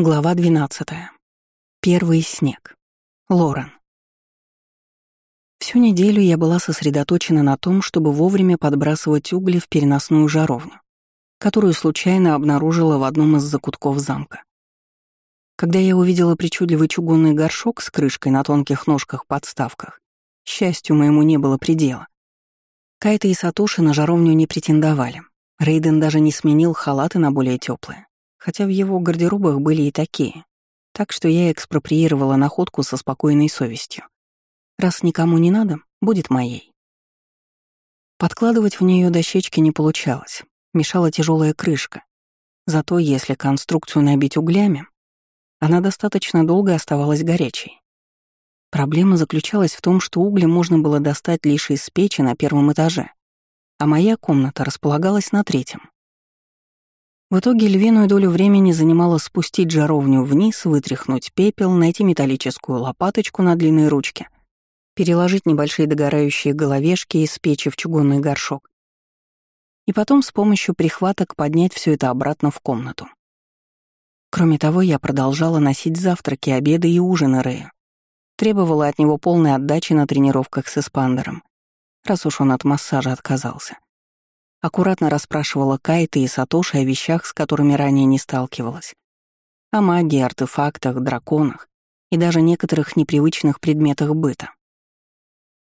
Глава 12. Первый снег. Лорен. Всю неделю я была сосредоточена на том, чтобы вовремя подбрасывать угли в переносную жаровню, которую случайно обнаружила в одном из закутков замка. Когда я увидела причудливый чугунный горшок с крышкой на тонких ножках-подставках, счастью моему не было предела. Кайта и Сатоши на жаровню не претендовали. Рейден даже не сменил халаты на более теплые хотя в его гардеробах были и такие. Так что я экспроприировала находку со спокойной совестью. Раз никому не надо, будет моей. Подкладывать в нее дощечки не получалось, мешала тяжелая крышка. Зато если конструкцию набить углями, она достаточно долго оставалась горячей. Проблема заключалась в том, что угли можно было достать лишь из печи на первом этаже, а моя комната располагалась на третьем. В итоге львиную долю времени занимало спустить жаровню вниз, вытряхнуть пепел, найти металлическую лопаточку на длинной ручке, переложить небольшие догорающие головешки из печи в чугунный горшок и потом с помощью прихваток поднять все это обратно в комнату. Кроме того, я продолжала носить завтраки, обеды и ужины Рэю. Требовала от него полной отдачи на тренировках с эспандером, раз уж он от массажа отказался. Аккуратно расспрашивала Кайта и Сатоши о вещах, с которыми ранее не сталкивалась. О магии, артефактах, драконах и даже некоторых непривычных предметах быта.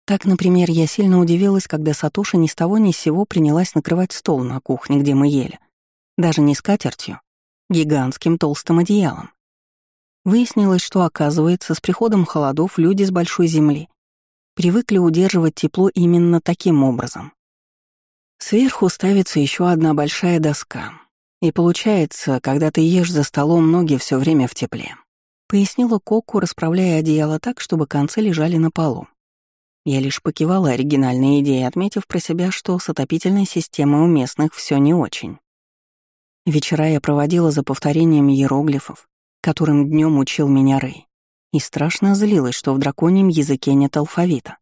Так, например, я сильно удивилась, когда Сатоши ни с того ни с сего принялась накрывать стол на кухне, где мы ели. Даже не скатертью, гигантским толстым одеялом. Выяснилось, что, оказывается, с приходом холодов люди с большой земли привыкли удерживать тепло именно таким образом. Сверху ставится еще одна большая доска. И получается, когда ты ешь за столом, ноги все время в тепле. Пояснила Коку, расправляя одеяло так, чтобы концы лежали на полу. Я лишь покивала оригинальной идеей, отметив про себя, что с отопительной системой у местных все не очень. Вечера я проводила за повторением иероглифов, которым днем учил меня Рэй, и страшно злилась, что в драконьем языке нет алфавита.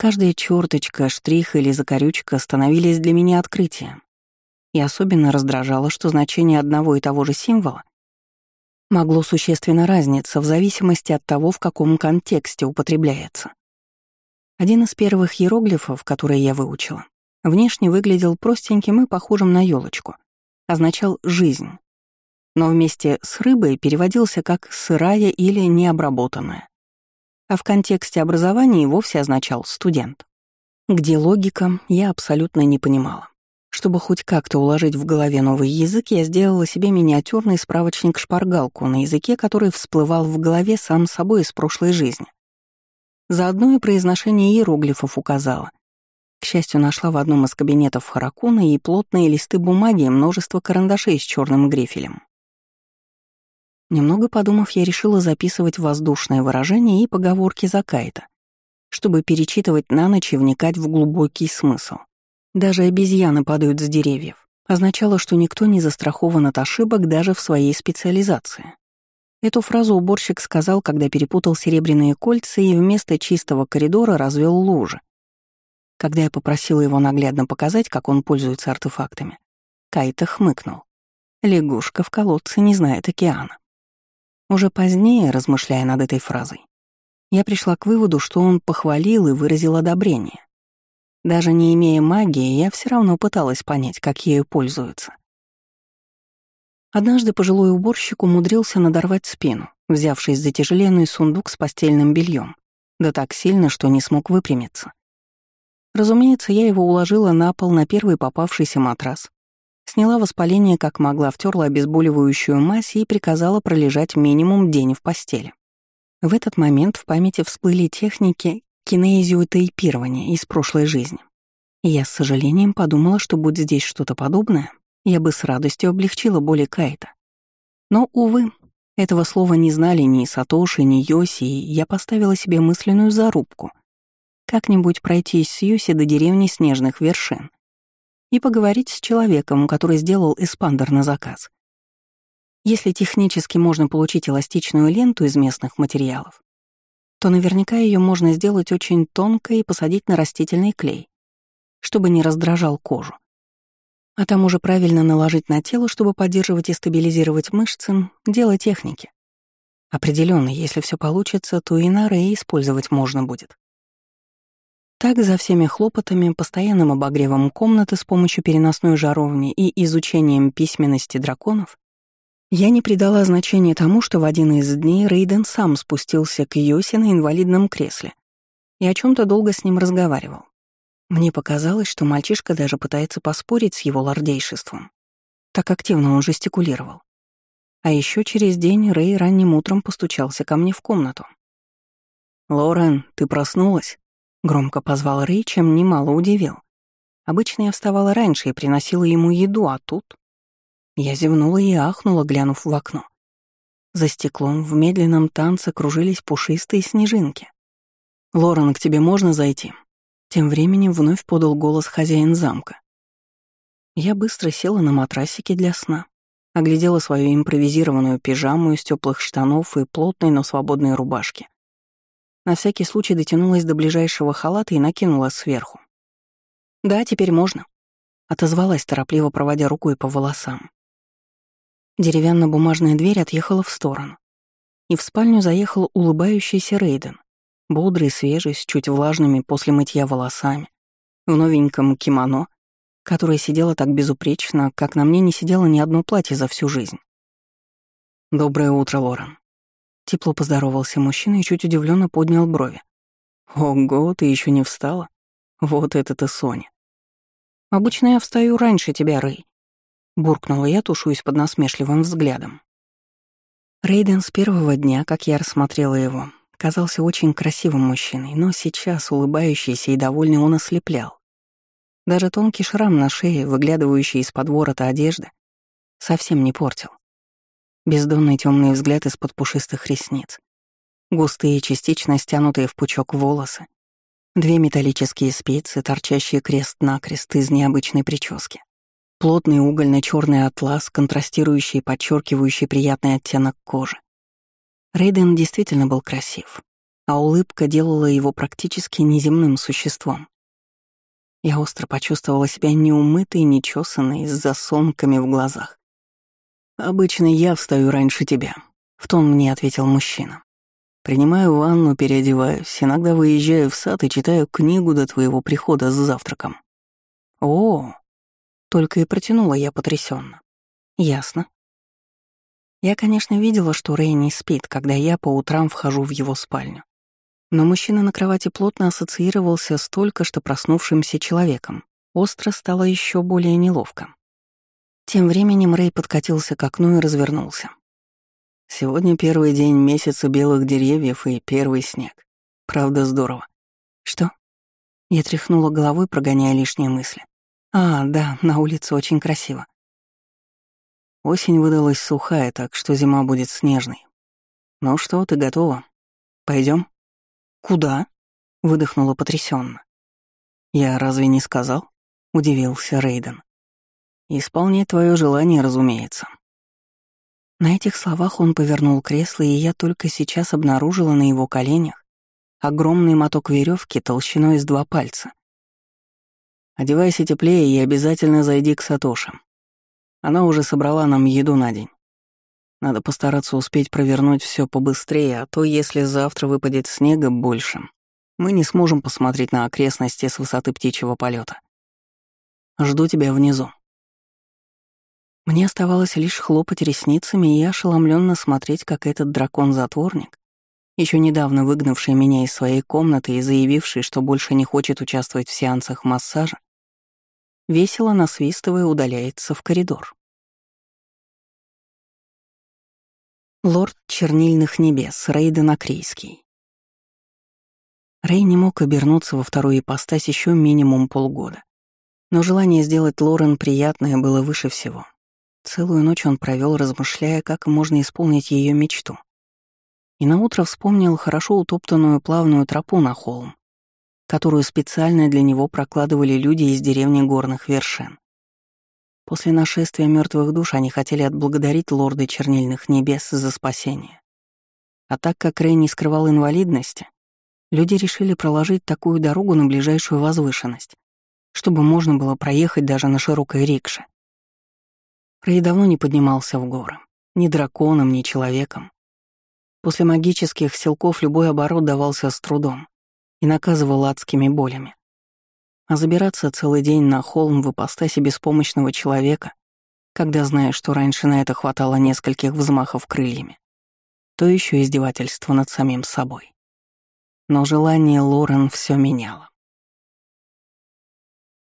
Каждая черточка, штрих или закорючка становились для меня открытием. И особенно раздражало, что значение одного и того же символа могло существенно разниться в зависимости от того, в каком контексте употребляется. Один из первых иероглифов, которые я выучила, внешне выглядел простеньким и похожим на елочку, означал «жизнь», но вместе с рыбой переводился как «сырая» или «необработанная» а в контексте образования и вовсе означал «студент». Где логика, я абсолютно не понимала. Чтобы хоть как-то уложить в голове новый язык, я сделала себе миниатюрный справочник-шпаргалку на языке, который всплывал в голове сам собой из прошлой жизни. Заодно и произношение иероглифов указала. К счастью, нашла в одном из кабинетов Харакуна и плотные листы бумаги и множество карандашей с черным грифелем. Немного подумав, я решила записывать воздушное выражение и поговорки Закайта, чтобы перечитывать на ночь и вникать в глубокий смысл. Даже обезьяны падают с деревьев. Означало, что никто не застрахован от ошибок даже в своей специализации. Эту фразу уборщик сказал, когда перепутал серебряные кольца и вместо чистого коридора развел лужи. Когда я попросила его наглядно показать, как он пользуется артефактами, Кайта хмыкнул. Лягушка в колодце не знает океана. Уже позднее, размышляя над этой фразой, я пришла к выводу, что он похвалил и выразил одобрение. Даже не имея магии, я все равно пыталась понять, как ею пользуются. Однажды пожилой уборщик умудрился надорвать спину, взявшись за тяжеленный сундук с постельным бельем, да так сильно, что не смог выпрямиться. Разумеется, я его уложила на пол на первый попавшийся матрас, Сняла воспаление как могла, втерла обезболивающую мазь и приказала пролежать минимум день в постели. В этот момент в памяти всплыли техники кинезиотейпирования из прошлой жизни. Я с сожалением подумала, что будь здесь что-то подобное, я бы с радостью облегчила боли Кайта. Но, увы, этого слова не знали ни Сатоши, ни Йоси, и я поставила себе мысленную зарубку — как-нибудь пройтись с Йоси до деревни Снежных Вершин и поговорить с человеком, который сделал эспандер на заказ. Если технически можно получить эластичную ленту из местных материалов, то наверняка ее можно сделать очень тонко и посадить на растительный клей, чтобы не раздражал кожу. А там уже правильно наложить на тело, чтобы поддерживать и стабилизировать мышцы — дело техники. Определенно, если все получится, то и на Рэй использовать можно будет. Так, за всеми хлопотами, постоянным обогревом комнаты с помощью переносной жаровни и изучением письменности драконов, я не придала значения тому, что в один из дней Рейден сам спустился к Йоси на инвалидном кресле и о чем то долго с ним разговаривал. Мне показалось, что мальчишка даже пытается поспорить с его лордейшеством. Так активно он жестикулировал. А еще через день Рэй ранним утром постучался ко мне в комнату. «Лорен, ты проснулась?» — громко позвал Рэй, чем немало удивил. Обычно я вставала раньше и приносила ему еду, а тут... Я зевнула и ахнула, глянув в окно. За стеклом в медленном танце кружились пушистые снежинки. «Лорен, к тебе можно зайти?» Тем временем вновь подал голос хозяин замка. Я быстро села на матрасике для сна, оглядела свою импровизированную пижаму из теплых штанов и плотной, но свободной рубашки. На всякий случай дотянулась до ближайшего халата и накинула сверху. «Да, теперь можно», — отозвалась, торопливо проводя рукой по волосам. Деревянно-бумажная дверь отъехала в сторону, и в спальню заехал улыбающийся Рейден, бодрый, свежий, с чуть влажными после мытья волосами, в новеньком кимоно, которое сидело так безупречно, как на мне не сидело ни одно платье за всю жизнь. «Доброе утро, Лорен». Тепло поздоровался мужчина и чуть удивленно поднял брови. «Ого, ты еще не встала? Вот это ты, Соня». «Обычно я встаю раньше тебя, Рэй», — буркнула я, тушуясь под насмешливым взглядом. Рейден с первого дня, как я рассмотрела его, казался очень красивым мужчиной, но сейчас, улыбающийся и довольный, он ослеплял. Даже тонкий шрам на шее, выглядывающий из-под ворота одежды, совсем не портил. Бездонный темный взгляд из-под пушистых ресниц, густые, частично стянутые в пучок волосы, две металлические спицы, торчащие крест-накрест из необычной прически, плотный угольно черный атлас, контрастирующий и подчеркивающий приятный оттенок кожи, Рейден действительно был красив, а улыбка делала его практически неземным существом. Я остро почувствовала себя неумытой, нечесанной, с засонками в глазах. «Обычно я встаю раньше тебя», — в тон мне ответил мужчина. «Принимаю ванну, переодеваюсь, иногда выезжаю в сад и читаю книгу до твоего прихода с завтраком». «О!» — только и протянула я потрясенно. «Ясно. Я, конечно, видела, что Рэй не спит, когда я по утрам вхожу в его спальню. Но мужчина на кровати плотно ассоциировался с только что проснувшимся человеком. Остро стало еще более неловко. Тем временем Рэй подкатился к окну и развернулся. «Сегодня первый день месяца белых деревьев и первый снег. Правда, здорово». «Что?» Я тряхнула головой, прогоняя лишние мысли. «А, да, на улице очень красиво. Осень выдалась сухая, так что зима будет снежной. Ну что, ты готова? Пойдем? Куда? выдохнула потрясенно. Я разве не сказал? удивился Рейден. Исполнять твое желание, разумеется. На этих словах он повернул кресло, и я только сейчас обнаружила на его коленях огромный моток веревки толщиной из два пальца. Одевайся теплее и обязательно зайди к Сатоши. Она уже собрала нам еду на день. Надо постараться успеть провернуть все побыстрее, а то если завтра выпадет снега больше, мы не сможем посмотреть на окрестности с высоты птичьего полета. Жду тебя внизу. Мне оставалось лишь хлопать ресницами и ошеломленно смотреть, как этот дракон-затворник, еще недавно выгнавший меня из своей комнаты и заявивший, что больше не хочет участвовать в сеансах массажа, весело насвистывая удаляется в коридор. Лорд Чернильных Небес, Рейден Акрийский. Рей не мог обернуться во вторую ипостась еще минимум полгода. Но желание сделать Лорен приятное было выше всего. Целую ночь он провел, размышляя, как можно исполнить ее мечту. И наутро вспомнил хорошо утоптанную плавную тропу на холм, которую специально для него прокладывали люди из деревни горных вершин. После нашествия мертвых душ они хотели отблагодарить лорда чернильных небес за спасение. А так как Рэй не скрывал инвалидности, люди решили проложить такую дорогу на ближайшую возвышенность, чтобы можно было проехать даже на широкой рикше. Рэй давно не поднимался в горы. Ни драконом, ни человеком. После магических силков любой оборот давался с трудом и наказывал адскими болями. А забираться целый день на холм в ипостаси беспомощного человека, когда знаешь, что раньше на это хватало нескольких взмахов крыльями, то еще издевательство над самим собой. Но желание Лорен все меняло.